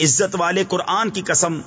عزت والے قرآن کی قسم